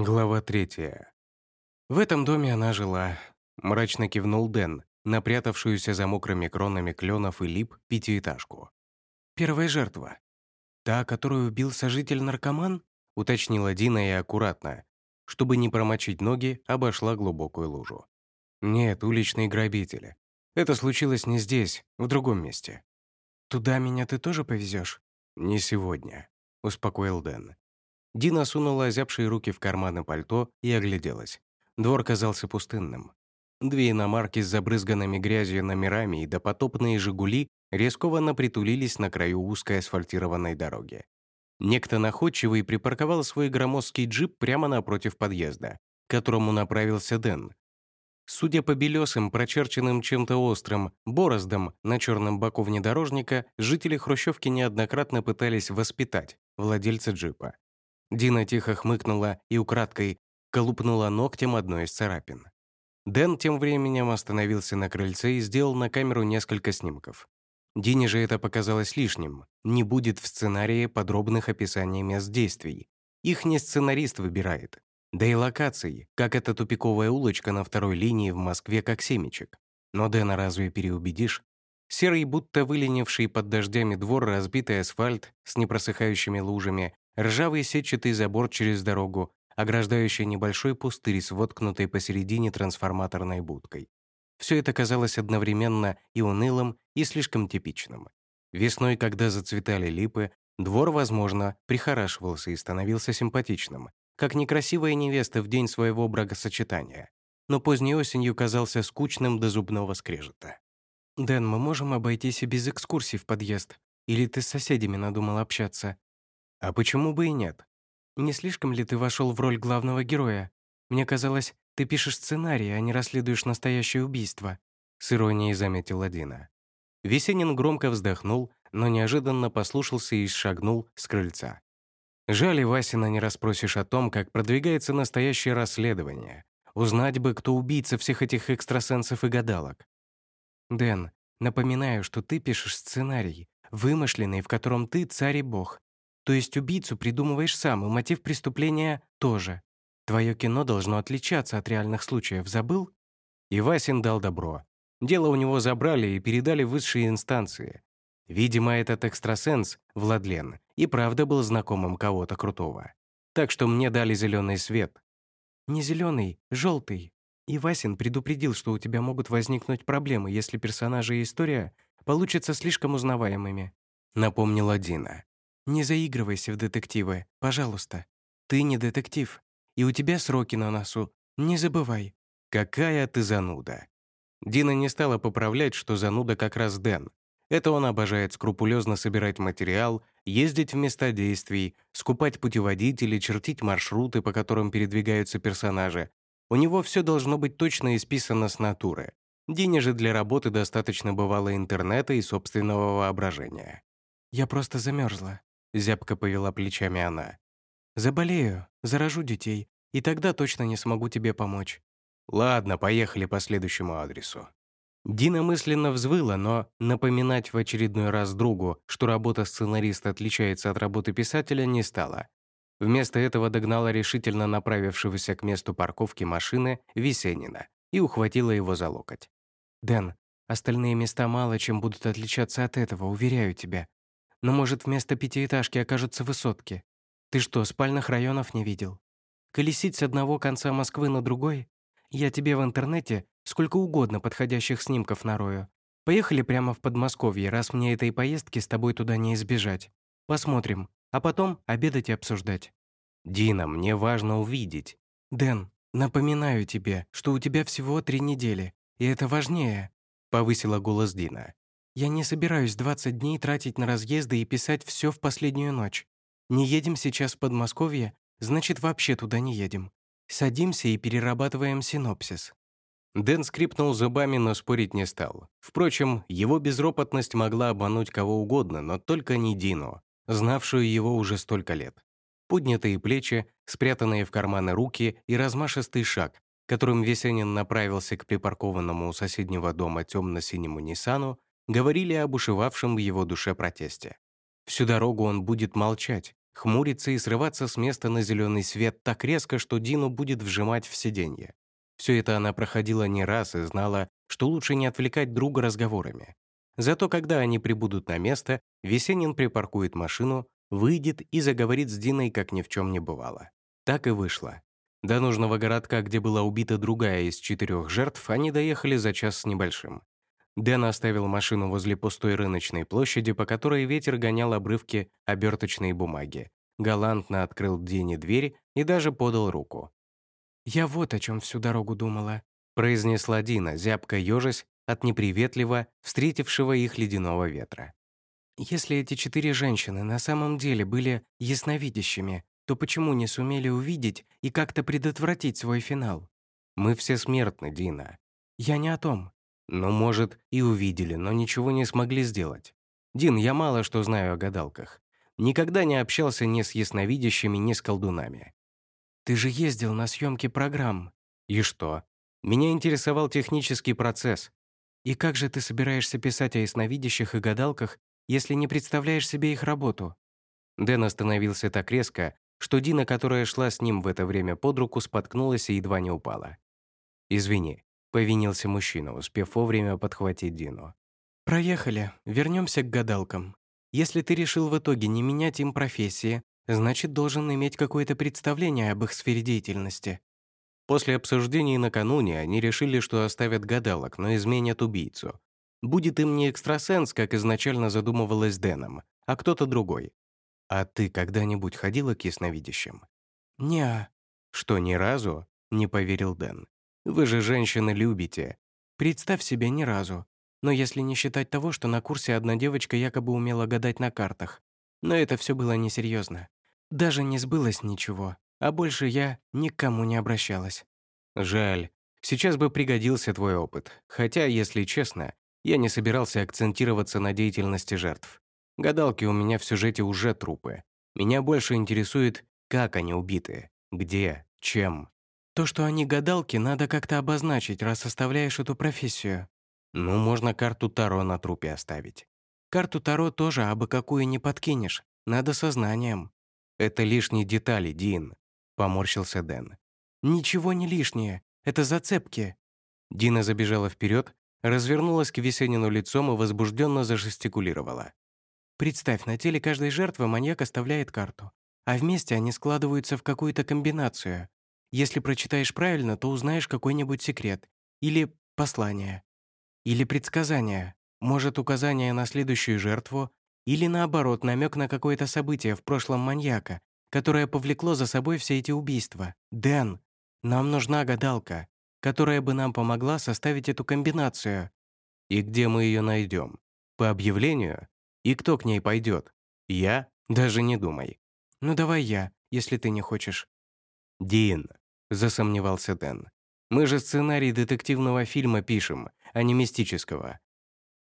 Глава третья. В этом доме она жила. Мрачно кивнул Дэн, напрятавшуюся за мокрыми кронами кленов и лип пятиэтажку. «Первая жертва. Та, которую убил сожитель-наркоман?» уточнила Дина и аккуратно, чтобы не промочить ноги, обошла глубокую лужу. «Нет, уличные грабители. Это случилось не здесь, в другом месте». «Туда меня ты тоже повезешь? «Не сегодня», — успокоил Дэн. Дина сунула озябшие руки в карманы пальто и огляделась. Двор казался пустынным. Две иномарки с забрызганными грязью номерами и допотопные «Жигули» рискованно притулились на краю узкой асфальтированной дороги. Некто находчивый припарковал свой громоздкий джип прямо напротив подъезда, к которому направился Дэн. Судя по белесым, прочерченным чем-то острым, бороздам на черном боку внедорожника, жители Хрущевки неоднократно пытались воспитать владельца джипа. Дина тихо хмыкнула и украдкой колупнула ногтем одной из царапин. Дэн тем временем остановился на крыльце и сделал на камеру несколько снимков. Дине же это показалось лишним. Не будет в сценарии подробных описаний мест действий. Их не сценарист выбирает. Да и локаций, как эта тупиковая улочка на второй линии в Москве, как семечек. Но Дэна разве переубедишь? Серый, будто выленивший под дождями двор, разбитый асфальт с непросыхающими лужами, ржавый сетчатый забор через дорогу, ограждающий небольшой пустырь с воткнутой посередине трансформаторной будкой. Все это казалось одновременно и унылым, и слишком типичным. Весной, когда зацветали липы, двор, возможно, прихорашивался и становился симпатичным, как некрасивая невеста в день своего бракосочетания. Но поздней осенью казался скучным до зубного скрежета. «Дэн, мы можем обойтись и без экскурсий в подъезд. Или ты с соседями надумал общаться?» А почему бы и нет? Не слишком ли ты вошел в роль главного героя? Мне казалось, ты пишешь сценарий, а не расследуешь настоящее убийство», — с иронией заметила Дина. Весенин громко вздохнул, но неожиданно послушался и шагнул с крыльца. Жаль, Васина не расспросишь о том, как продвигается настоящее расследование. Узнать бы, кто убийца всех этих экстрасенсов и гадалок. «Дэн, напоминаю, что ты пишешь сценарий, вымышленный, в котором ты царь и бог. То есть убийцу придумываешь сам, и мотив преступления тоже. Твое кино должно отличаться от реальных случаев, забыл?» И Васин дал добро. Дело у него забрали и передали высшие инстанции. Видимо, этот экстрасенс, Владлен, и правда был знакомым кого-то крутого. Так что мне дали зеленый свет. Не зеленый, желтый. И Васин предупредил, что у тебя могут возникнуть проблемы, если персонажи и история получатся слишком узнаваемыми. Напомнила Дина. Не заигрывайся в детективы, пожалуйста. Ты не детектив, и у тебя сроки на носу. Не забывай. Какая ты зануда. Дина не стала поправлять, что зануда как раз Дэн. Это он обожает скрупулезно собирать материал, ездить в места действий, скупать путеводители, чертить маршруты, по которым передвигаются персонажи. У него все должно быть точно исписано с натуры. Дине же для работы достаточно бывало интернета и собственного воображения. «Я просто замерзла», Зябко повела плечами она. «Заболею, заражу детей, и тогда точно не смогу тебе помочь». «Ладно, поехали по следующему адресу». Дина мысленно взвыла, но напоминать в очередной раз другу, что работа сценариста отличается от работы писателя, не стала. Вместо этого догнала решительно направившегося к месту парковки машины Весенина и ухватила его за локоть. «Дэн, остальные места мало чем будут отличаться от этого, уверяю тебя. Но, может, вместо пятиэтажки окажутся высотки. Ты что, спальных районов не видел? Колесить с одного конца Москвы на другой? Я тебе в интернете сколько угодно подходящих снимков нарою. Поехали прямо в Подмосковье, раз мне этой поездки с тобой туда не избежать. Посмотрим, а потом обедать и обсуждать. Дина, мне важно увидеть. Дэн, напоминаю тебе, что у тебя всего три недели, и это важнее, повысила голос Дина. Я не собираюсь 20 дней тратить на разъезды и писать все в последнюю ночь. Не едем сейчас в Подмосковье, значит, вообще туда не едем. Садимся и перерабатываем синопсис». Дэн скрипнул зубами, но спорить не стал. Впрочем, его безропотность могла обмануть кого угодно, но только не Дину, знавшую его уже столько лет. Поднятые плечи, спрятанные в карманы руки и размашистый шаг, которым Весенин направился к припаркованному у соседнего дома темно-синему Ниссану, говорили об ушивавшем в его душе протесте. Всю дорогу он будет молчать, хмуриться и срываться с места на зеленый свет так резко, что Дину будет вжимать в сиденье. Все это она проходила не раз и знала, что лучше не отвлекать друга разговорами. Зато когда они прибудут на место, Весенин припаркует машину, выйдет и заговорит с Диной, как ни в чем не бывало. Так и вышло. До нужного городка, где была убита другая из четырех жертв, они доехали за час с небольшим. Дэн оставил машину возле пустой рыночной площади, по которой ветер гонял обрывки оберточной бумаги. Галантно открыл Дине дверь и даже подал руку. «Я вот о чем всю дорогу думала», произнесла Дина, зябко ежась от неприветливо встретившего их ледяного ветра. «Если эти четыре женщины на самом деле были ясновидящими, то почему не сумели увидеть и как-то предотвратить свой финал? Мы все смертны, Дина. Я не о том. Ну, может, и увидели, но ничего не смогли сделать. Дин, я мало что знаю о гадалках. Никогда не общался ни с ясновидящими, ни с колдунами. Ты же ездил на съемки программ. И что? Меня интересовал технический процесс. И как же ты собираешься писать о ясновидящих и гадалках, если не представляешь себе их работу? Дэн остановился так резко, что Дина, которая шла с ним в это время под руку, споткнулась и едва не упала. «Извини», — повинился мужчина, успев вовремя подхватить Дину. «Проехали. Вернемся к гадалкам. Если ты решил в итоге не менять им профессии, значит, должен иметь какое-то представление об их сфере деятельности». После обсуждений накануне они решили, что оставят гадалок, но изменят убийцу. Будет им не экстрасенс, как изначально задумывалось Дэном, а кто-то другой. «А ты когда-нибудь ходила к ясновидящим?» «Не-а». «Что, ни разу?» — не поверил Дэн. «Вы же женщины любите». «Представь себе, ни разу. Но если не считать того, что на курсе одна девочка якобы умела гадать на картах. Но это все было несерьезно. Даже не сбылось ничего, а больше я никому не обращалась». «Жаль. Сейчас бы пригодился твой опыт. Хотя, если честно, я не собирался акцентироваться на деятельности жертв. Гадалки у меня в сюжете уже трупы. Меня больше интересует, как они убиты, где, чем. То, что они гадалки, надо как-то обозначить, раз составляешь эту профессию. Ну, можно карту Таро на трупе оставить. Карту Таро тоже абы какую не подкинешь. Надо сознанием. Это лишние детали, Дин, поморщился Дэн. Ничего не лишнее. Это зацепки. Дина забежала вперед, развернулась к Весенину лицом и возбужденно зажестикулировала. Представь, на теле каждой жертвы маньяк оставляет карту, а вместе они складываются в какую-то комбинацию. Если прочитаешь правильно, то узнаешь какой-нибудь секрет. Или послание. Или предсказание. Может, указание на следующую жертву. Или наоборот, намек на какое-то событие в прошлом маньяка, которое повлекло за собой все эти убийства. Дэн, нам нужна гадалка, которая бы нам помогла составить эту комбинацию. И где мы ее найдем? По объявлению? И кто к ней пойдет? Я? Даже не думай. Ну давай я, если ты не хочешь. Дин, засомневался Дэн. Мы же сценарий детективного фильма пишем, а не мистического.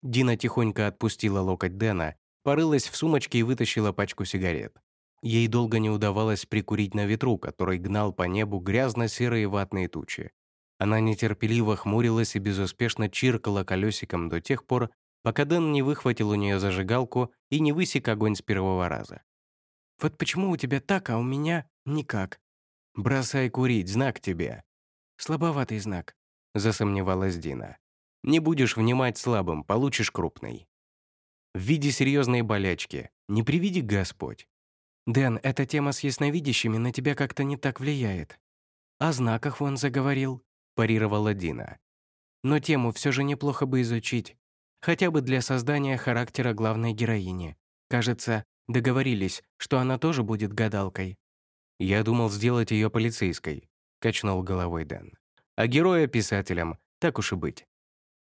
Дина тихонько отпустила локоть Дэна, порылась в сумочке и вытащила пачку сигарет. Ей долго не удавалось прикурить на ветру, который гнал по небу грязно-серые ватные тучи. Она нетерпеливо хмурилась и безуспешно чиркала колесиком до тех пор, пока Дэн не выхватил у нее зажигалку и не высек огонь с первого раза. «Вот почему у тебя так, а у меня никак?» «Бросай курить, знак тебе». «Слабоватый знак», — засомневалась Дина. «Не будешь внимать слабым, получишь крупный». «В виде серьезной болячки. Не приведи Господь». «Дэн, эта тема с ясновидящими на тебя как-то не так влияет». «О знаках он заговорил», — парировала Дина. «Но тему все же неплохо бы изучить. Хотя бы для создания характера главной героини. Кажется, договорились, что она тоже будет гадалкой. «Я думал сделать ее полицейской», — качнул головой Дэн. «А героя — писателем, так уж и быть».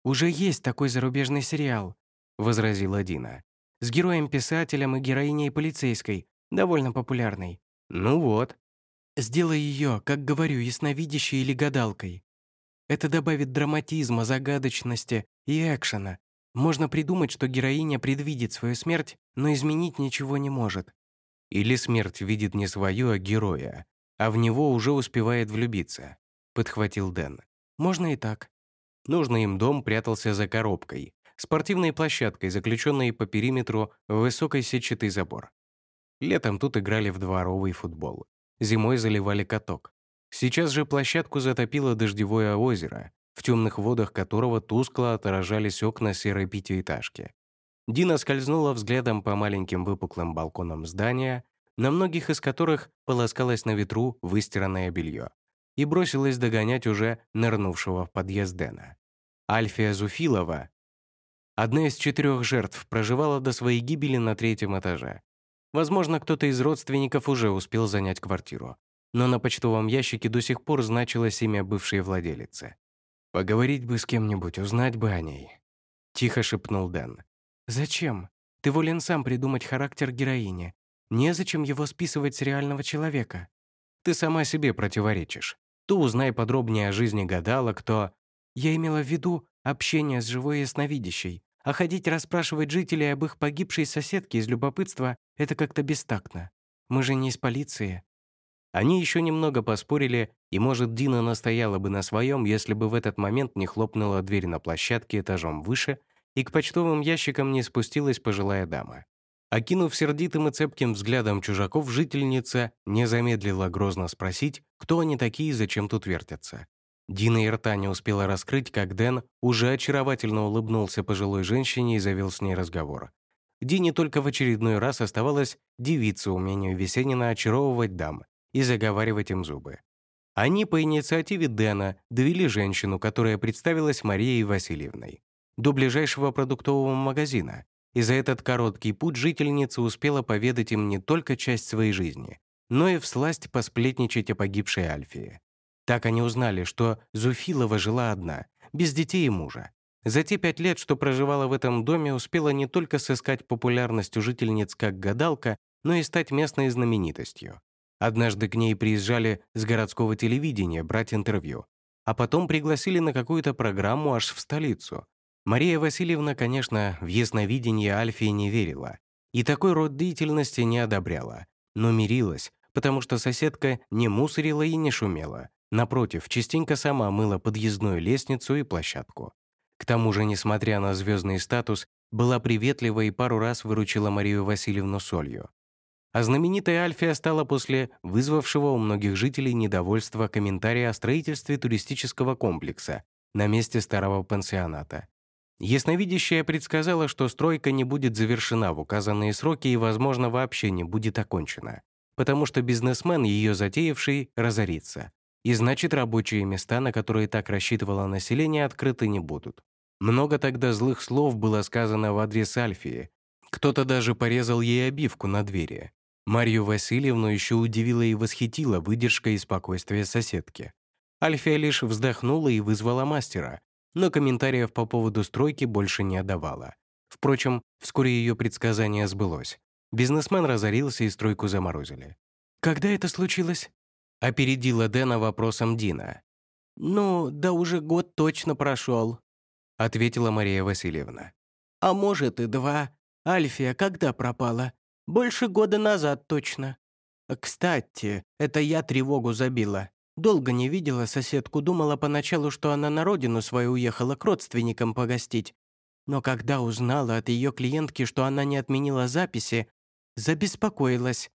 «Уже есть такой зарубежный сериал», — возразила Дина. «С героем-писателем и героиней полицейской, довольно популярной». «Ну вот». «Сделай ее, как говорю, ясновидящей или гадалкой. Это добавит драматизма, загадочности и экшена, можно придумать, что героиня предвидит свою смерть, но изменить ничего не может. Или смерть видит не свою, а героя, а в него уже успевает влюбиться, подхватил Дэн. Можно и так. Нужный им дом прятался за коробкой, спортивной площадкой, заключенной по периметру в высокой сетчатый забор. Летом тут играли в дворовый футбол. Зимой заливали каток. Сейчас же площадку затопило дождевое озеро, в темных водах которого тускло отражались окна серой пятиэтажки. Дина скользнула взглядом по маленьким выпуклым балконам здания, на многих из которых полоскалось на ветру выстиранное белье, и бросилась догонять уже нырнувшего в подъезд Дэна. Альфия Зуфилова, одна из четырех жертв, проживала до своей гибели на третьем этаже. Возможно, кто-то из родственников уже успел занять квартиру, но на почтовом ящике до сих пор значилось имя бывшей владелицы. «Поговорить бы с кем-нибудь, узнать бы о ней», — тихо шепнул Дэн. «Зачем? Ты волен сам придумать характер героини. Незачем его списывать с реального человека. Ты сама себе противоречишь. То узнай подробнее о жизни гадалок, то... Я имела в виду общение с живой ясновидящей, а ходить расспрашивать жителей об их погибшей соседке из любопытства — это как-то бестактно. Мы же не из полиции. Они еще немного поспорили, и, может, Дина настояла бы на своем, если бы в этот момент не хлопнула дверь на площадке этажом выше, и к почтовым ящикам не спустилась пожилая дама. Окинув сердитым и цепким взглядом чужаков, жительница не замедлила грозно спросить, кто они такие и зачем тут вертятся. Дина и рта не успела раскрыть, как Дэн уже очаровательно улыбнулся пожилой женщине и завел с ней разговор. Дине только в очередной раз оставалось девица умению Весенина очаровывать дам и заговаривать им зубы. Они по инициативе Дэна довели женщину, которая представилась Марией Васильевной, до ближайшего продуктового магазина, и за этот короткий путь жительница успела поведать им не только часть своей жизни, но и всласть посплетничать о погибшей Альфии. Так они узнали, что Зуфилова жила одна, без детей и мужа. За те пять лет, что проживала в этом доме, успела не только сыскать популярность у жительниц как гадалка, но и стать местной знаменитостью. Однажды к ней приезжали с городского телевидения брать интервью, а потом пригласили на какую-то программу аж в столицу, Мария Васильевна, конечно, в ясновидение Альфии не верила и такой род деятельности не одобряла, но мирилась, потому что соседка не мусорила и не шумела. Напротив, частенько сама мыла подъездную лестницу и площадку. К тому же, несмотря на звездный статус, была приветлива и пару раз выручила Марию Васильевну солью. А знаменитая Альфия стала после вызвавшего у многих жителей недовольства комментария о строительстве туристического комплекса на месте старого пансионата. Ясновидящая предсказала, что стройка не будет завершена в указанные сроки и, возможно, вообще не будет окончена, потому что бизнесмен, ее затеявший, разорится. И значит, рабочие места, на которые так рассчитывало население, открыты не будут. Много тогда злых слов было сказано в адрес Альфии. Кто-то даже порезал ей обивку на двери. Марью Васильевну еще удивила и восхитила выдержка и спокойствие соседки. Альфия лишь вздохнула и вызвала мастера, но комментариев по поводу стройки больше не отдавала. Впрочем, вскоре ее предсказание сбылось. Бизнесмен разорился и стройку заморозили. «Когда это случилось?» — опередила Дэна вопросом Дина. «Ну, да уже год точно прошел», — ответила Мария Васильевна. «А может и два. Альфия когда пропала? Больше года назад точно. Кстати, это я тревогу забила. Долго не видела соседку, думала поначалу, что она на родину свою уехала к родственникам погостить. Но когда узнала от ее клиентки, что она не отменила записи, забеспокоилась.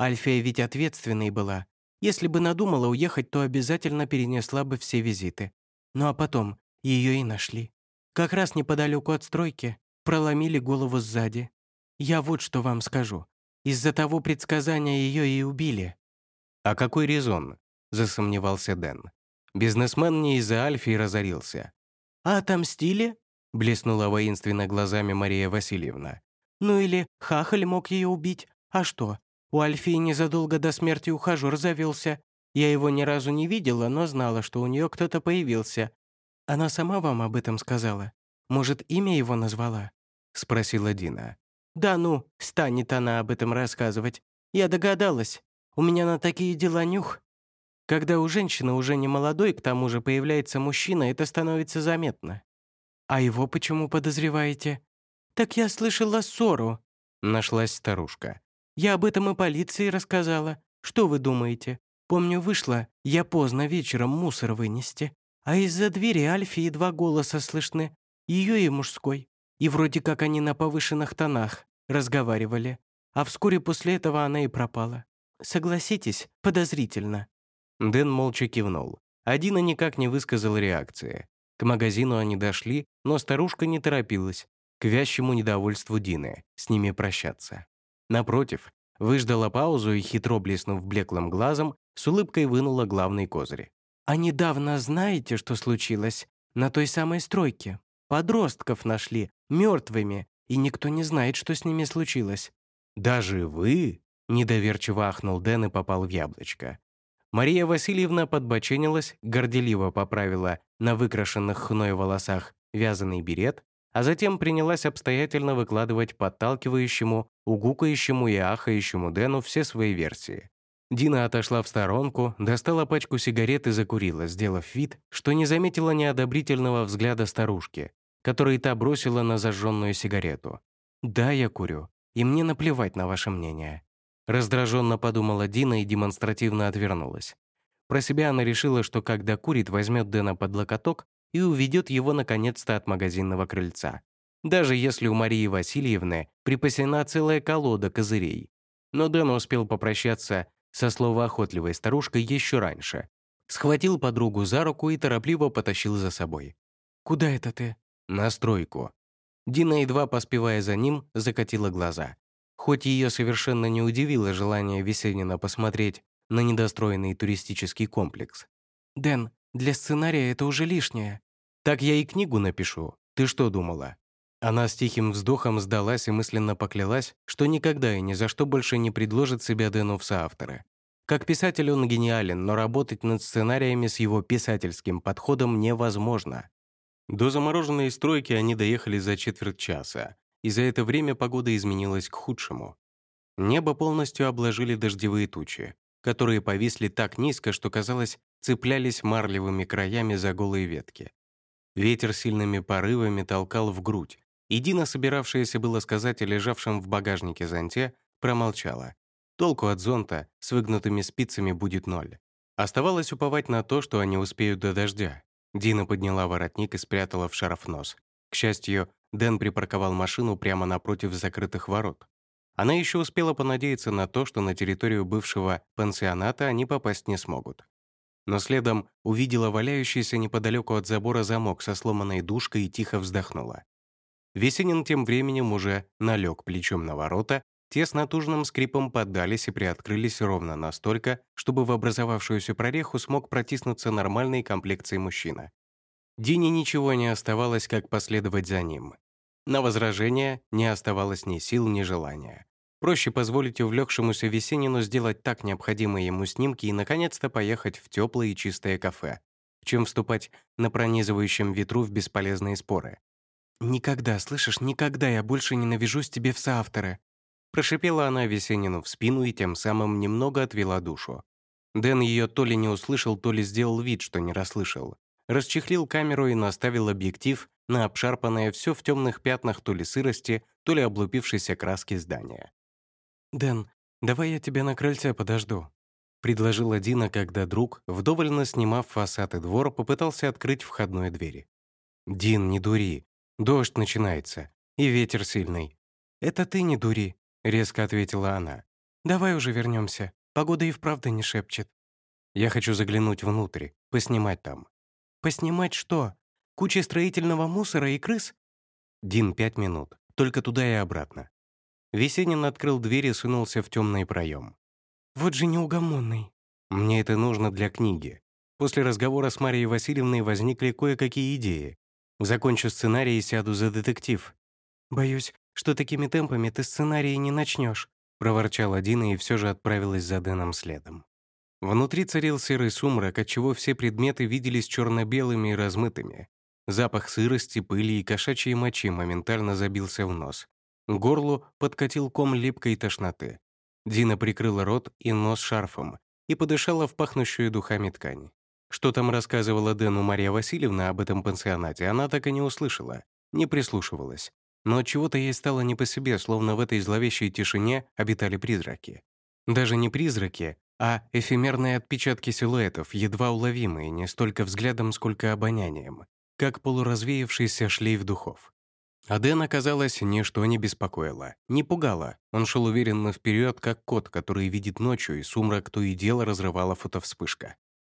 Альфия ведь ответственной была. Если бы надумала уехать, то обязательно перенесла бы все визиты. Ну а потом ее и нашли. Как раз неподалеку от стройки проломили голову сзади. Я вот что вам скажу. Из-за того предсказания ее и убили. А какой резон? — засомневался Дэн. Бизнесмен не из-за Альфи разорился. «А отомстили?» — блеснула воинственно глазами Мария Васильевна. «Ну или Хахаль мог ее убить. А что? У Альфии незадолго до смерти ухажер завелся. Я его ни разу не видела, но знала, что у нее кто-то появился. Она сама вам об этом сказала? Может, имя его назвала?» — спросила Дина. «Да ну, станет она об этом рассказывать. Я догадалась. У меня на такие дела нюх». Когда у женщины уже не молодой, к тому же появляется мужчина, это становится заметно. А его почему подозреваете? Так я слышала ссору, нашлась старушка. Я об этом и полиции рассказала. Что вы думаете? Помню, вышла я поздно вечером мусор вынести, а из-за двери Альфии два голоса слышны, ее и мужской. И вроде как они на повышенных тонах разговаривали. а вскоре после этого она и пропала. Согласитесь, подозрительно». Дэн молча кивнул. Адина никак не высказал реакции. К магазину они дошли, но старушка не торопилась, к вящему недовольству Дины, с ними прощаться. Напротив, выждала паузу и, хитро блеснув блеклым глазом, с улыбкой вынула главный козырь. «А недавно знаете, что случилось? На той самой стройке. Подростков нашли, мертвыми, и никто не знает, что с ними случилось». «Даже вы?» — недоверчиво ахнул Дэн и попал в яблочко. Мария Васильевна подбоченилась, горделиво поправила на выкрашенных хной волосах вязаный берет, а затем принялась обстоятельно выкладывать подталкивающему, угукающему и ахающему Дэну все свои версии. Дина отошла в сторонку, достала пачку сигарет и закурила, сделав вид, что не заметила неодобрительного взгляда старушки, который та бросила на зажженную сигарету. «Да, я курю, и мне наплевать на ваше мнение». Раздраженно подумала Дина и демонстративно отвернулась. Про себя она решила, что когда курит, возьмет Дэна под локоток и уведет его наконец-то от магазинного крыльца. Даже если у Марии Васильевны припасена целая колода козырей. Но Дэн успел попрощаться со словоохотливой старушкой еще раньше. Схватил подругу за руку и торопливо потащил за собой. «Куда это ты?» «На стройку». Дина, едва поспевая за ним, закатила глаза. Хоть ее совершенно не удивило желание Весенина посмотреть на недостроенный туристический комплекс. «Дэн, для сценария это уже лишнее». «Так я и книгу напишу. Ты что думала?» Она с тихим вздохом сдалась и мысленно поклялась, что никогда и ни за что больше не предложит себя Дэну в соавторы. Как писатель он гениален, но работать над сценариями с его писательским подходом невозможно. До замороженной стройки они доехали за четверть часа, и за это время погода изменилась к худшему. Небо полностью обложили дождевые тучи, которые повисли так низко, что, казалось, цеплялись марлевыми краями за голые ветки. Ветер сильными порывами толкал в грудь, и Дина, собиравшаяся было сказать о лежавшем в багажнике зонте, промолчала. Толку от зонта с выгнутыми спицами будет ноль. Оставалось уповать на то, что они успеют до дождя. Дина подняла воротник и спрятала в шарф нос. К счастью, Дэн припарковал машину прямо напротив закрытых ворот. Она еще успела понадеяться на то, что на территорию бывшего пансионата они попасть не смогут. Но следом увидела валяющийся неподалеку от забора замок со сломанной дужкой и тихо вздохнула. Весенин тем временем уже налег плечом на ворота, те с натужным скрипом поддались и приоткрылись ровно настолько, чтобы в образовавшуюся прореху смог протиснуться нормальной комплекции мужчина. Дине ничего не оставалось, как последовать за ним. На возражение не оставалось ни сил, ни желания. Проще позволить увлекшемуся Весенину сделать так необходимые ему снимки и, наконец-то, поехать в теплое и чистое кафе, чем вступать на пронизывающем ветру в бесполезные споры. «Никогда, слышишь, никогда я больше не навяжусь тебе в соавторы», прошипела она Весенину в спину и тем самым немного отвела душу. Дэн ее то ли не услышал, то ли сделал вид, что не расслышал расчехлил камеру и наставил объектив на обшарпанное все в темных пятнах то ли сырости, то ли облупившейся краски здания. «Дэн, давай я тебя на крыльце подожду», — предложила Дина, когда друг, вдоволь снимав фасад и двор, попытался открыть входную двери. «Дин, не дури. Дождь начинается. И ветер сильный». «Это ты не дури», — резко ответила она. «Давай уже вернемся. Погода и вправду не шепчет». «Я хочу заглянуть внутрь, поснимать там». Поснимать что? Куча строительного мусора и крыс? Дин, пять минут. Только туда и обратно. Весенин открыл дверь и сунулся в темный проем. Вот же неугомонный. Мне это нужно для книги. После разговора с Марией Васильевной возникли кое-какие идеи. Закончу сценарий и сяду за детектив. «Боюсь, что такими темпами ты сценарий не начнешь», проворчала Дина и все же отправилась за Дэном следом. Внутри царил серый сумрак, отчего все предметы виделись черно-белыми и размытыми. Запах сырости, пыли и кошачьей мочи моментально забился в нос. К горлу подкатил ком липкой тошноты. Дина прикрыла рот и нос шарфом и подышала в пахнущую духами ткань. Что там рассказывала Дэну Мария Васильевна об этом пансионате, она так и не услышала, не прислушивалась. Но чего-то ей стало не по себе, словно в этой зловещей тишине обитали призраки. Даже не призраки, а эфемерные отпечатки силуэтов, едва уловимые не столько взглядом, сколько обонянием, как полуразвеявшийся шлейф духов. А Дэна, казалось, ничто не беспокоило, не пугало. Он шел уверенно вперед, как кот, который видит ночью, и сумрак то и дело разрывала фотовспышка.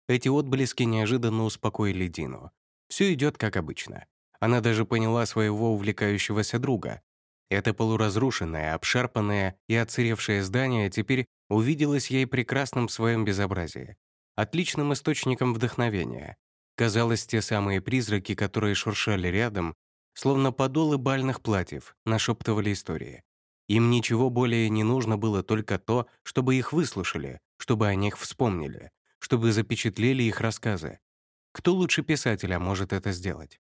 Эти отблески неожиданно успокоили Дину. Все идет как обычно. Она даже поняла своего увлекающегося друга. Это полуразрушенное, обшарпанное и отсыревшее здание теперь увиделось ей прекрасным в своем безобразии. Отличным источником вдохновения. Казалось, те самые призраки, которые шуршали рядом, словно подолы бальных платьев, нашептывали истории. Им ничего более не нужно было только то, чтобы их выслушали, чтобы о них вспомнили, чтобы запечатлели их рассказы. Кто лучше писателя может это сделать?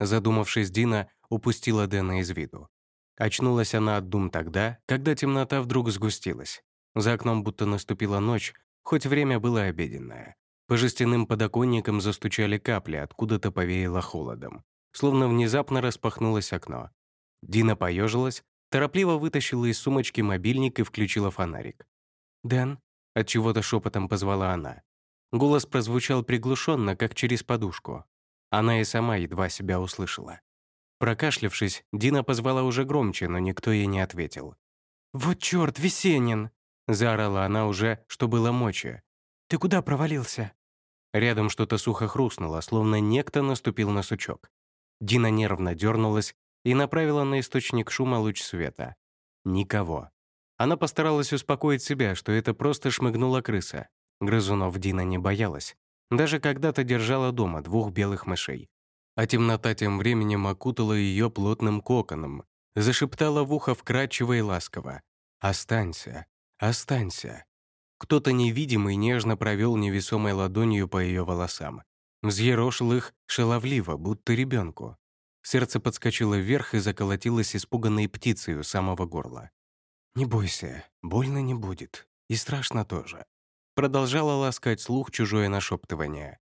Задумавшись, Дина упустила Дэна из виду. Очнулась она от дум тогда, когда темнота вдруг сгустилась. За окном будто наступила ночь, хоть время было обеденное. По жестяным подоконникам застучали капли, откуда-то повеяло холодом словно внезапно распахнулось окно. Дина поежилась, торопливо вытащила из сумочки мобильник и включила фонарик. «Дэн?» — от чего то шепотом позвала она. Голос прозвучал приглушенно, как через подушку. Она и сама едва себя услышала. Прокашлявшись, Дина позвала уже громче, но никто ей не ответил. «Вот черт, Весенин!» — заорала она уже, что было мочи. «Ты куда провалился?» Рядом что-то сухо хрустнуло, словно некто наступил на сучок. Дина нервно дернулась и направила на источник шума луч света. Никого. Она постаралась успокоить себя, что это просто шмыгнула крыса. Грызунов Дина не боялась. Даже когда-то держала дома двух белых мышей. А темнота тем временем окутала ее плотным коконом, зашептала в ухо вкрадчиво и ласково. «Останься, останься». Кто-то невидимый нежно провел невесомой ладонью по ее волосам. Взъерошил их шаловливо, будто ребенку. Сердце подскочило вверх и заколотилось испуганной птицей у самого горла. «Не бойся, больно не будет. И страшно тоже». Продолжала ласкать слух чужое нашептывание.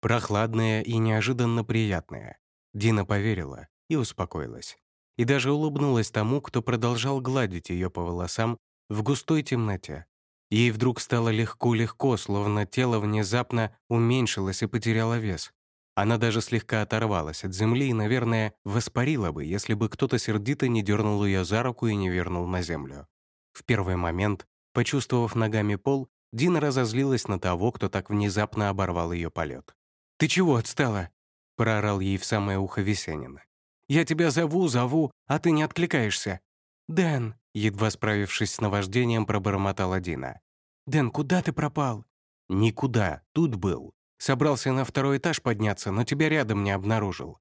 Прохладное и неожиданно приятное. Дина поверила и успокоилась. И даже улыбнулась тому, кто продолжал гладить ее по волосам в густой темноте. Ей вдруг стало легко-легко, словно тело внезапно уменьшилось и потеряло вес. Она даже слегка оторвалась от земли и, наверное, воспарила бы, если бы кто-то сердито не дернул ее за руку и не вернул на землю. В первый момент, почувствовав ногами пол, Дина разозлилась на того, кто так внезапно оборвал ее полет. «Ты чего отстала?» — проорал ей в самое ухо Весенина. «Я тебя зову, зову, а ты не откликаешься». «Дэн!» Едва справившись с наваждением, пробормотала Дина. «Дэн, куда ты пропал?» «Никуда. Тут был. Собрался на второй этаж подняться, но тебя рядом не обнаружил».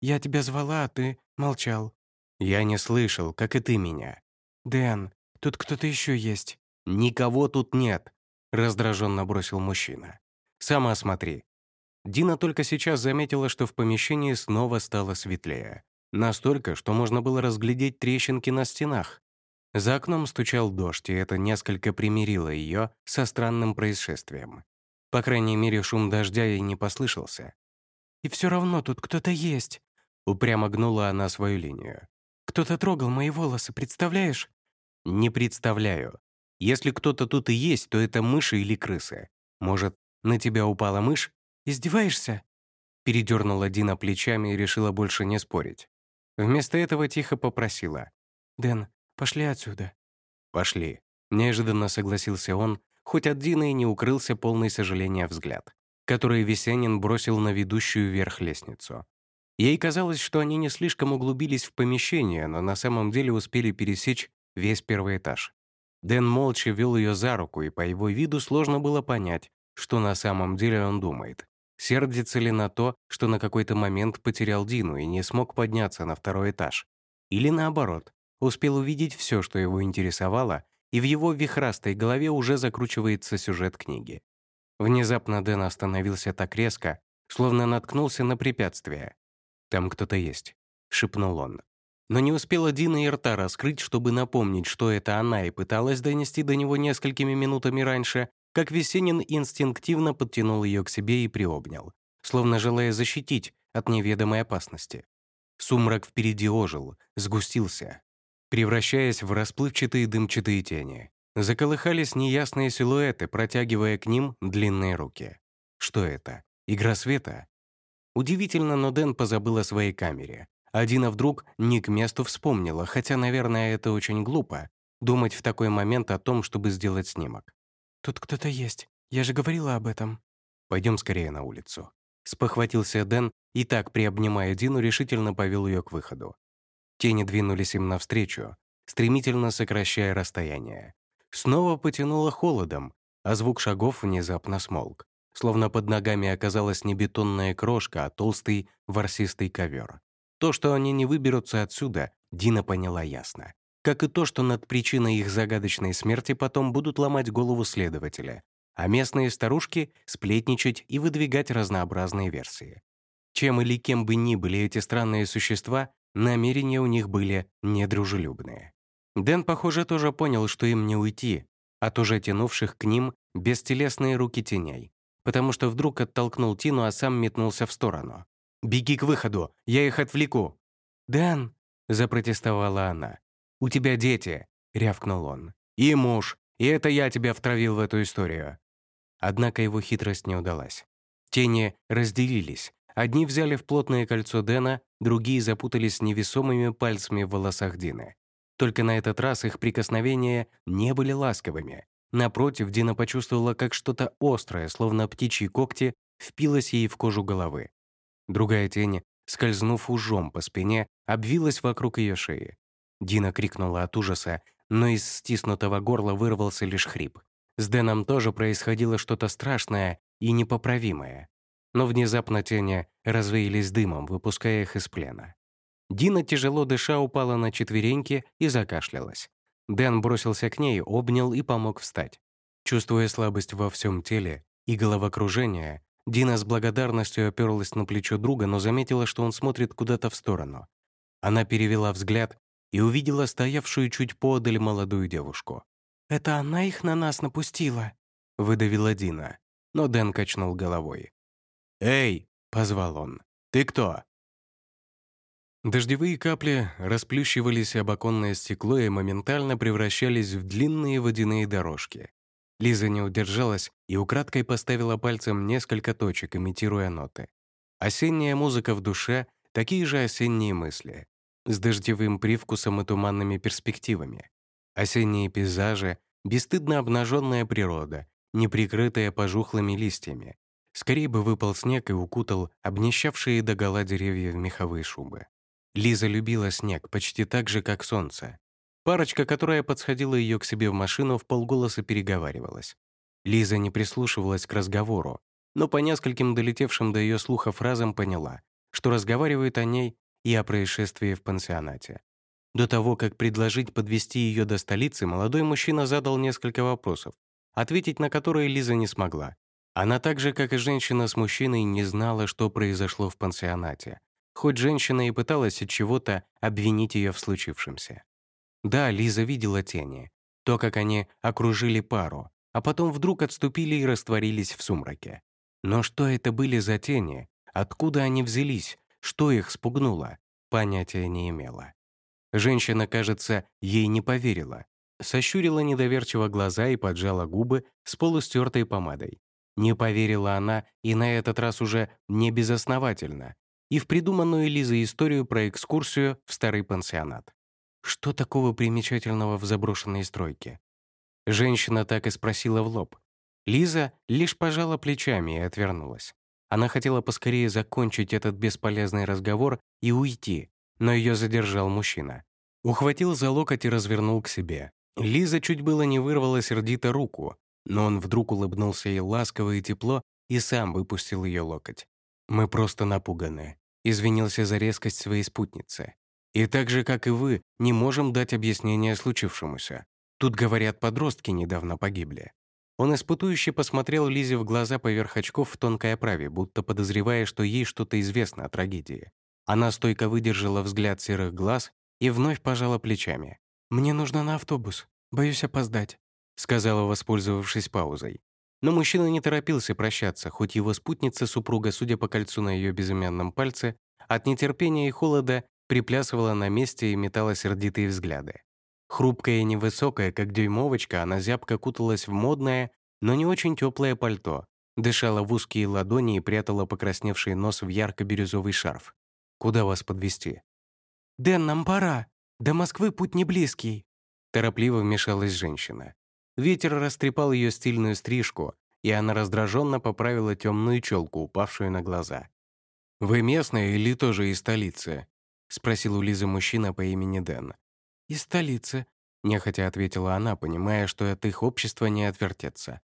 «Я тебя звала, а ты молчал». «Я не слышал, как и ты меня». «Дэн, тут кто-то еще есть». «Никого тут нет», — раздраженно бросил мужчина. «Сама смотри». Дина только сейчас заметила, что в помещении снова стало светлее. Настолько, что можно было разглядеть трещинки на стенах. За окном стучал дождь, и это несколько примирило ее со странным происшествием. По крайней мере, шум дождя ей не послышался. «И все равно тут кто-то есть», — упрямо гнула она свою линию. «Кто-то трогал мои волосы, представляешь?» «Не представляю. Если кто-то тут и есть, то это мыши или крысы. Может, на тебя упала мышь? Издеваешься?» Передернула Дина плечами и решила больше не спорить. Вместо этого тихо попросила. «Дэн, Пошли отсюда». «Пошли», — неожиданно согласился он, хоть от Дины и не укрылся полный сожаления взгляд, который Весенин бросил на ведущую вверх лестницу. Ей казалось, что они не слишком углубились в помещение, но на самом деле успели пересечь весь первый этаж. Дэн молча вел ее за руку, и по его виду сложно было понять, что на самом деле он думает. Сердится ли на то, что на какой-то момент потерял Дину и не смог подняться на второй этаж? Или наоборот, успел увидеть все, что его интересовало, и в его вихрастой голове уже закручивается сюжет книги. Внезапно Дэн остановился так резко, словно наткнулся на препятствие. «Там кто-то есть», — шепнул он. Но не успела Дина и рта раскрыть, чтобы напомнить, что это она и пыталась донести до него несколькими минутами раньше, как Весенин инстинктивно подтянул ее к себе и приобнял, словно желая защитить от неведомой опасности. Сумрак впереди ожил, сгустился, превращаясь в расплывчатые дымчатые тени. Заколыхались неясные силуэты, протягивая к ним длинные руки. Что это? Игра света? Удивительно, но Дэн позабыл о своей камере. А Дина вдруг не к месту вспомнила, хотя, наверное, это очень глупо, думать в такой момент о том, чтобы сделать снимок. «Тут кто-то есть. Я же говорила об этом». Пойдем скорее на улицу». Спохватился Дэн и так, приобнимая Дину, решительно повел ее к выходу. Тени двинулись им навстречу, стремительно сокращая расстояние. Снова потянуло холодом, а звук шагов внезапно смолк, словно под ногами оказалась не бетонная крошка, а толстый ворсистый ковер. То, что они не выберутся отсюда, Дина поняла ясно. Как и то, что над причиной их загадочной смерти потом будут ломать голову следователя, а местные старушки — сплетничать и выдвигать разнообразные версии. Чем или кем бы ни были эти странные существа, намерения у них были недружелюбные. Дэн, похоже, тоже понял, что им не уйти от уже тянувших к ним бестелесные руки теней, потому что вдруг оттолкнул Тину, а сам метнулся в сторону. «Беги к выходу, я их отвлеку!» «Дэн!» — запротестовала она. «У тебя дети!» — рявкнул он. «И муж, и это я тебя втравил в эту историю». Однако его хитрость не удалась. Тени разделились, Одни взяли в плотное кольцо Дэна, другие запутались невесомыми пальцами в волосах Дины. Только на этот раз их прикосновения не были ласковыми. Напротив, Дина почувствовала, как что-то острое, словно птичьи когти, впилось ей в кожу головы. Другая тень, скользнув ужом по спине, обвилась вокруг ее шеи. Дина крикнула от ужаса, но из стиснутого горла вырвался лишь хрип. С Дэном тоже происходило что-то страшное и непоправимое но внезапно тени развеялись дымом, выпуская их из плена. Дина, тяжело дыша, упала на четвереньки и закашлялась. Дэн бросился к ней, обнял и помог встать. Чувствуя слабость во всем теле и головокружение, Дина с благодарностью оперлась на плечо друга, но заметила, что он смотрит куда-то в сторону. Она перевела взгляд и увидела стоявшую чуть подаль молодую девушку. «Это она их на нас напустила», — выдавила Дина. Но Дэн качнул головой. «Эй!» — позвал он. «Ты кто?» Дождевые капли расплющивались об оконное стекло и моментально превращались в длинные водяные дорожки. Лиза не удержалась и украдкой поставила пальцем несколько точек, имитируя ноты. Осенняя музыка в душе, такие же осенние мысли. С дождевым привкусом и туманными перспективами. Осенние пейзажи, бесстыдно обнаженная природа, неприкрытая пожухлыми листьями, Скорее бы выпал снег и укутал обнищавшие догола деревья в меховые шубы. Лиза любила снег почти так же, как солнце. Парочка, которая подсходила ее к себе в машину, в полголоса переговаривалась. Лиза не прислушивалась к разговору, но по нескольким долетевшим до ее слуха фразам поняла, что разговаривают о ней и о происшествии в пансионате. До того, как предложить подвести ее до столицы, молодой мужчина задал несколько вопросов, ответить на которые Лиза не смогла. Она так же, как и женщина с мужчиной, не знала, что произошло в пансионате. Хоть женщина и пыталась от чего-то обвинить ее в случившемся. Да, Лиза видела тени. То, как они окружили пару, а потом вдруг отступили и растворились в сумраке. Но что это были за тени? Откуда они взялись? Что их спугнуло? Понятия не имела. Женщина, кажется, ей не поверила. Сощурила недоверчиво глаза и поджала губы с полустертой помадой. Не поверила она, и на этот раз уже не безосновательно, и в придуманную Лизой историю про экскурсию в старый пансионат. Что такого примечательного в заброшенной стройке? Женщина так и спросила в лоб. Лиза лишь пожала плечами и отвернулась. Она хотела поскорее закончить этот бесполезный разговор и уйти, но ее задержал мужчина. Ухватил за локоть и развернул к себе. Лиза чуть было не вырвала сердито руку, но он вдруг улыбнулся ей ласково и тепло и сам выпустил ее локоть. «Мы просто напуганы», — извинился за резкость своей спутницы. «И так же, как и вы, не можем дать объяснение случившемуся. Тут, говорят, подростки недавно погибли». Он испытующе посмотрел Лизе в глаза поверх очков в тонкой оправе, будто подозревая, что ей что-то известно о трагедии. Она стойко выдержала взгляд серых глаз и вновь пожала плечами. «Мне нужно на автобус. Боюсь опоздать» сказала, воспользовавшись паузой. Но мужчина не торопился прощаться, хоть его спутница, супруга, судя по кольцу на ее безымянном пальце, от нетерпения и холода приплясывала на месте и метала сердитые взгляды. Хрупкая и невысокая, как дюймовочка, она зябко куталась в модное, но не очень теплое пальто, дышала в узкие ладони и прятала покрасневший нос в ярко-бирюзовый шарф. «Куда вас подвести? «Дэн, нам пора! До Москвы путь не близкий!» Торопливо вмешалась женщина. Ветер растрепал ее стильную стрижку, и она раздраженно поправила темную челку, упавшую на глаза. «Вы местная или тоже из столицы?» — спросил у Лизы мужчина по имени Дэн. «Из столицы», — нехотя ответила она, понимая, что от их общества не отвертеться.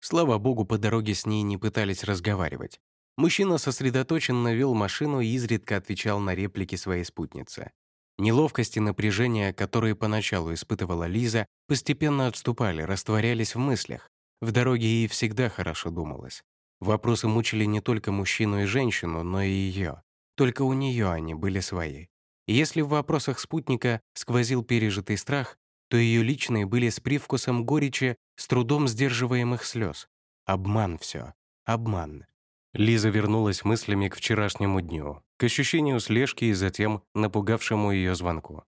Слава богу, по дороге с ней не пытались разговаривать. Мужчина сосредоточенно вел машину и изредка отвечал на реплики своей спутницы. Неловкость и напряжение, которые поначалу испытывала Лиза, постепенно отступали, растворялись в мыслях. В дороге ей всегда хорошо думалось. Вопросы мучили не только мужчину и женщину, но и ее. Только у нее они были свои. И если в вопросах спутника сквозил пережитый страх, то ее личные были с привкусом горечи, с трудом сдерживаемых слез. Обман все. Обман. Лиза вернулась мыслями к вчерашнему дню, к ощущению слежки и затем напугавшему ее звонку.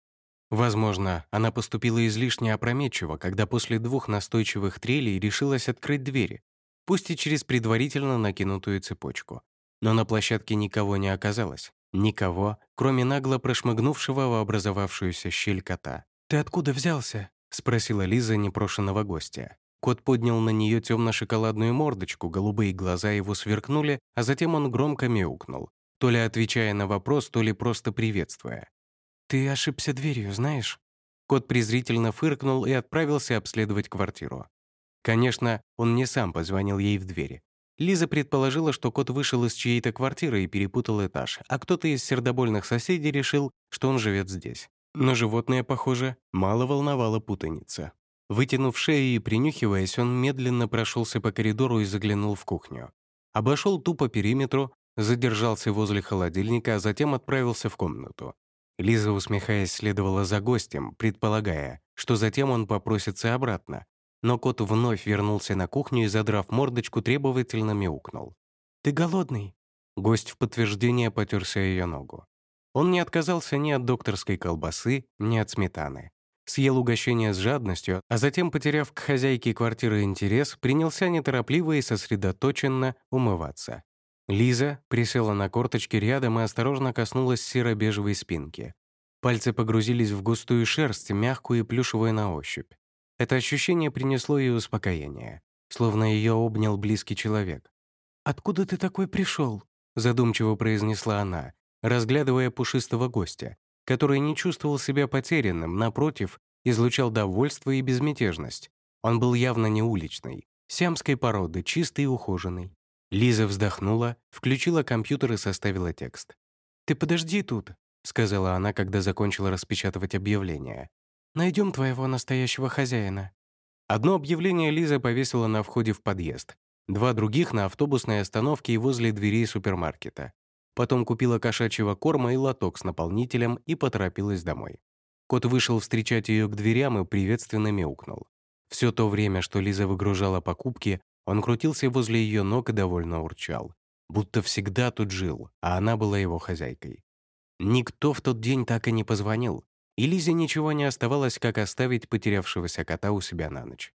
Возможно, она поступила излишне опрометчиво, когда после двух настойчивых трелей решилась открыть двери, пусть и через предварительно накинутую цепочку. Но на площадке никого не оказалось. Никого, кроме нагло прошмыгнувшего в образовавшуюся щель кота. «Ты откуда взялся?» — спросила Лиза непрошенного гостя. Кот поднял на нее темно-шоколадную мордочку, голубые глаза его сверкнули, а затем он громко мяукнул, то ли отвечая на вопрос, то ли просто приветствуя. «Ты ошибся дверью, знаешь?» Кот презрительно фыркнул и отправился обследовать квартиру. Конечно, он не сам позвонил ей в двери. Лиза предположила, что кот вышел из чьей-то квартиры и перепутал этаж, а кто-то из сердобольных соседей решил, что он живет здесь. Но животное, похоже, мало волновало путаница. Вытянув шею и принюхиваясь, он медленно прошелся по коридору и заглянул в кухню. Обошел тупо периметру, задержался возле холодильника, а затем отправился в комнату. Лиза, усмехаясь, следовала за гостем, предполагая, что затем он попросится обратно. Но кот вновь вернулся на кухню и, задрав мордочку, требовательно мяукнул. «Ты голодный?» Гость в подтверждение потерся ее ногу. Он не отказался ни от докторской колбасы, ни от сметаны съел угощение с жадностью, а затем, потеряв к хозяйке квартиры интерес, принялся неторопливо и сосредоточенно умываться. Лиза присела на корточки рядом и осторожно коснулась серо-бежевой спинки. Пальцы погрузились в густую шерсть, мягкую и плюшевую на ощупь. Это ощущение принесло ей успокоение, словно ее обнял близкий человек. «Откуда ты такой пришел?» задумчиво произнесла она, разглядывая пушистого гостя, который не чувствовал себя потерянным, напротив, излучал довольство и безмятежность. Он был явно не уличный, сиамской породы, чистый и ухоженный. Лиза вздохнула, включила компьютер и составила текст. «Ты подожди тут», — сказала она, когда закончила распечатывать объявление. «Найдем твоего настоящего хозяина». Одно объявление Лиза повесила на входе в подъезд, два других — на автобусной остановке и возле дверей супермаркета. Потом купила кошачьего корма и лоток с наполнителем и поторопилась домой. Кот вышел встречать ее к дверям и приветственно мяукнул. Все то время, что Лиза выгружала покупки, он крутился возле ее ног и довольно урчал. Будто всегда тут жил, а она была его хозяйкой. Никто в тот день так и не позвонил, и Лизе ничего не оставалось, как оставить потерявшегося кота у себя на ночь.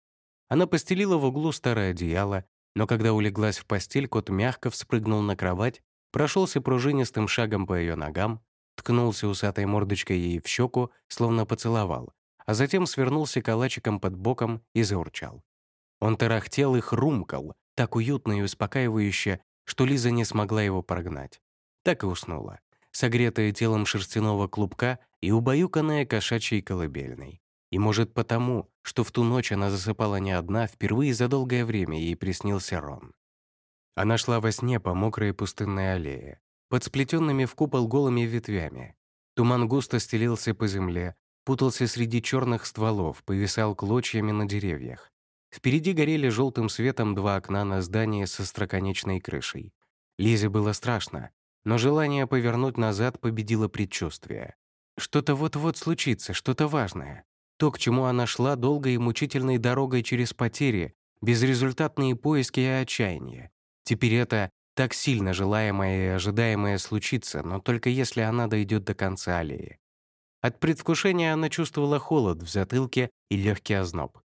Она постелила в углу старое одеяло, но когда улеглась в постель, кот мягко вспрыгнул на кровать прошелся пружинистым шагом по ее ногам, ткнулся усатой мордочкой ей в щеку, словно поцеловал, а затем свернулся калачиком под боком и заурчал. Он тарахтел и хрумкал, так уютно и успокаивающе, что Лиза не смогла его прогнать. Так и уснула, согретая телом шерстяного клубка и убаюканная кошачьей колыбельной. И может потому, что в ту ночь она засыпала не одна, впервые за долгое время ей приснился Рон. Она шла во сне по мокрой пустынной аллее, под сплетенными в купол голыми ветвями. Туман густо стелился по земле, путался среди черных стволов, повисал клочьями на деревьях. Впереди горели желтым светом два окна на здании со строконечной крышей. Лизе было страшно, но желание повернуть назад победило предчувствие. Что-то вот-вот случится, что-то важное. То, к чему она шла долгой и мучительной дорогой через потери, безрезультатные поиски и отчаяние. Теперь это так сильно желаемое и ожидаемое случится, но только если она дойдет до конца аллеи. От предвкушения она чувствовала холод в затылке и легкий озноб.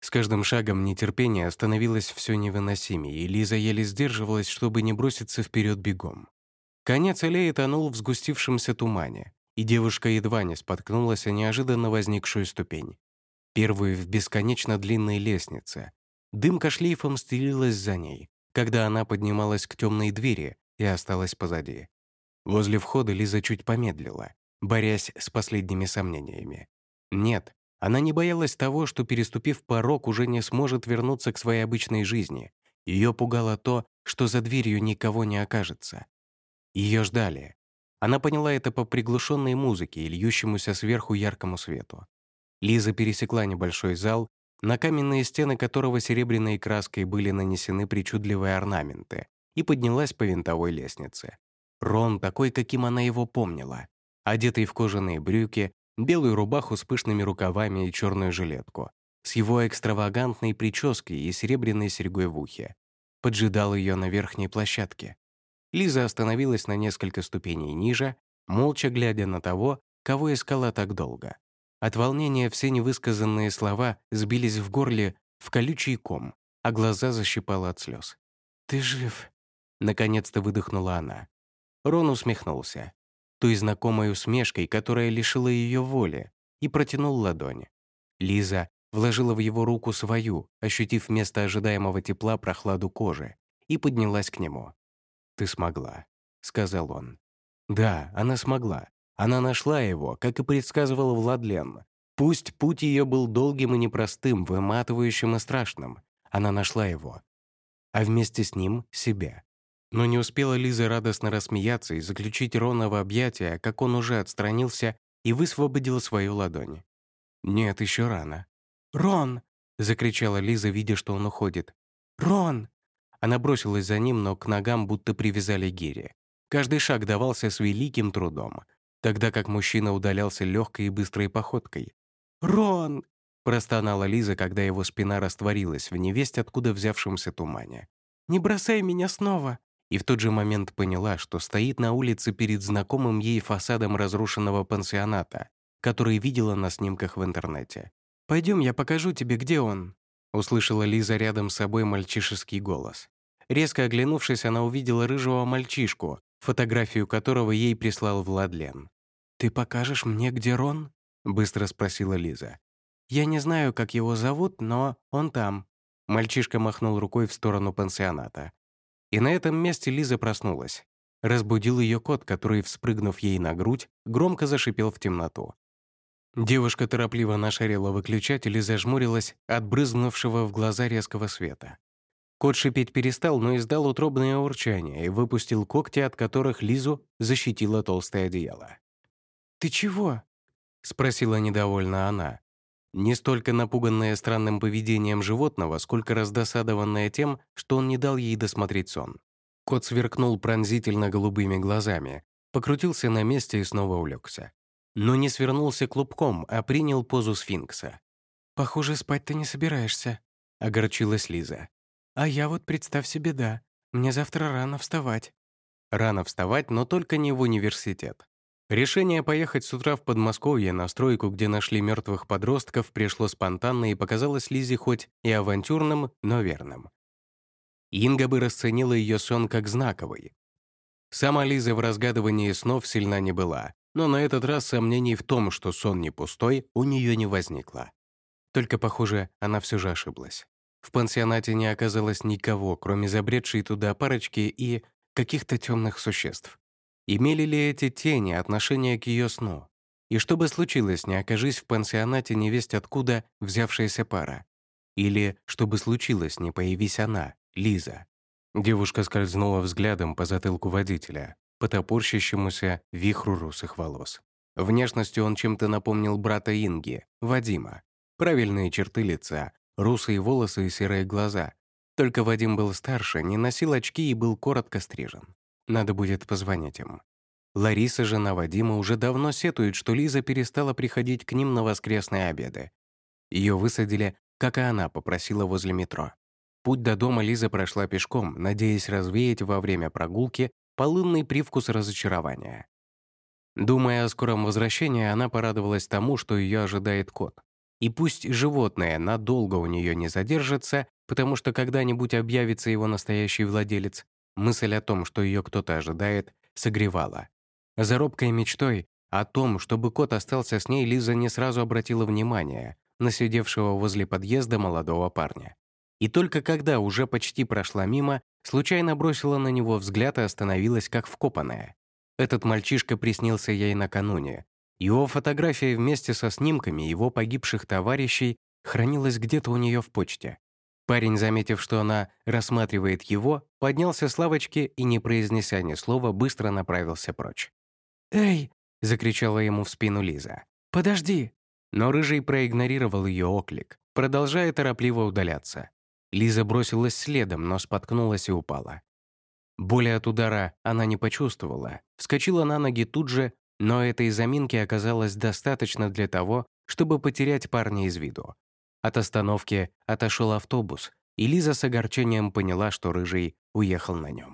С каждым шагом нетерпение становилось все невыносимее, и Лиза еле сдерживалась, чтобы не броситься вперед бегом. Конец аллеи тонул в сгустившемся тумане, и девушка едва не споткнулась о неожиданно возникшую ступень. Первую в бесконечно длинной лестнице. Дымка шлейфом стелилась за ней, когда она поднималась к темной двери и осталась позади. Возле входа Лиза чуть помедлила, борясь с последними сомнениями. Нет, она не боялась того, что, переступив порог, уже не сможет вернуться к своей обычной жизни. Ее пугало то, что за дверью никого не окажется. Ее ждали. Она поняла это по приглушенной музыке и льющемуся сверху яркому свету. Лиза пересекла небольшой зал, на каменные стены которого серебряной краской были нанесены причудливые орнаменты, и поднялась по винтовой лестнице. Рон такой, каким она его помнила, одетый в кожаные брюки, белую рубаху с пышными рукавами и черную жилетку, с его экстравагантной прической и серебряной серьгой в ухе. Поджидал ее на верхней площадке. Лиза остановилась на несколько ступеней ниже, молча глядя на того, кого искала так долго. От волнения все невысказанные слова сбились в горле в колючий ком, а глаза защипало от слез. «Ты жив!» — наконец-то выдохнула она. Рон усмехнулся, той знакомой усмешкой, которая лишила ее воли, и протянул ладонь. Лиза вложила в его руку свою, ощутив вместо ожидаемого тепла прохладу кожи, и поднялась к нему. «Ты смогла», — сказал он. Да, она смогла. Она нашла его, как и предсказывал Владлен. Пусть путь ее был долгим и непростым, выматывающим и страшным, она нашла его. А вместе с ним — себя. Но не успела Лиза радостно рассмеяться и заключить Рона в объятия, как он уже отстранился и высвободил свою ладонь. «Нет, еще рано». «Рон!» — закричала Лиза, видя, что он уходит. «Рон!» Она бросилась за ним, но к ногам будто привязали гири. Каждый шаг давался с великим трудом, тогда как мужчина удалялся легкой и быстрой походкой. «Рон!» — простонала Лиза, когда его спина растворилась в невесть откуда взявшемся тумане. «Не бросай меня снова!» И в тот же момент поняла, что стоит на улице перед знакомым ей фасадом разрушенного пансионата, который видела на снимках в интернете. «Пойдем, я покажу тебе, где он», — услышала Лиза рядом с собой мальчишеский голос. Резко оглянувшись, она увидела рыжего мальчишку, фотографию которого ей прислал Владлен. «Ты покажешь мне, где Рон?» — быстро спросила Лиза. «Я не знаю, как его зовут, но он там». Мальчишка махнул рукой в сторону пансионата. И на этом месте Лиза проснулась. Разбудил ее кот, который, вспрыгнув ей на грудь, громко зашипел в темноту. Девушка торопливо нашарила выключатель и зажмурилась от брызнувшего в глаза резкого света. Кот шипеть перестал, но издал утробное урчание и выпустил когти, от которых Лизу защитило толстое одеяло. «Ты чего?» — спросила недовольно она. Не столько напуганная странным поведением животного, сколько раздосадованная тем, что он не дал ей досмотреть сон. Кот сверкнул пронзительно голубыми глазами, покрутился на месте и снова улегся. Но не свернулся клубком, а принял позу сфинкса. «Похоже, спать ты не собираешься», — огорчилась Лиза. А я вот, представь себе, да. Мне завтра рано вставать. Рано вставать, но только не в университет. Решение поехать с утра в Подмосковье на стройку, где нашли мертвых подростков, пришло спонтанно и показалось Лизе хоть и авантюрным, но верным. Инга бы расценила ее сон как знаковый. Сама Лиза в разгадывании снов сильна не была, но на этот раз сомнений в том, что сон не пустой, у нее не возникло. Только, похоже, она все же ошиблась. В пансионате не оказалось никого, кроме забредшей туда парочки и каких-то темных существ. Имели ли эти тени отношение к ее сну? И что бы случилось, не окажись в пансионате невесть откуда взявшаяся пара? Или что бы случилось, не появись она, Лиза? Девушка скользнула взглядом по затылку водителя, по топорщащемуся вихру русых волос. Внешностью он чем-то напомнил брата Инги, Вадима. Правильные черты лица, русые волосы и серые глаза. Только Вадим был старше, не носил очки и был коротко стрижен. Надо будет позвонить им. Лариса, жена Вадима, уже давно сетует, что Лиза перестала приходить к ним на воскресные обеды. Ее высадили, как и она попросила возле метро. Путь до дома Лиза прошла пешком, надеясь развеять во время прогулки полынный привкус разочарования. Думая о скором возвращении, она порадовалась тому, что ее ожидает кот. И пусть животное надолго у нее не задержится, потому что когда-нибудь объявится его настоящий владелец, мысль о том, что ее кто-то ожидает, согревала. За робкой мечтой О том, чтобы кот остался с ней, Лиза не сразу обратила внимание на сидевшего возле подъезда молодого парня. И только когда уже почти прошла мимо, случайно бросила на него взгляд и остановилась как вкопанная. Этот мальчишка приснился ей накануне. Его фотография вместе со снимками его погибших товарищей хранилась где-то у нее в почте. Парень, заметив, что она рассматривает его, поднялся с лавочки и, не произнеся ни слова, быстро направился прочь. «Эй!» — закричала ему в спину Лиза. «Подожди!» Но Рыжий проигнорировал ее оклик, продолжая торопливо удаляться. Лиза бросилась следом, но споткнулась и упала. Боли от удара она не почувствовала, вскочила на ноги тут же, но этой заминки оказалось достаточно для того, чтобы потерять парня из виду. От остановки отошел автобус, и Лиза с огорчением поняла, что Рыжий уехал на нем.